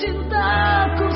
cintaku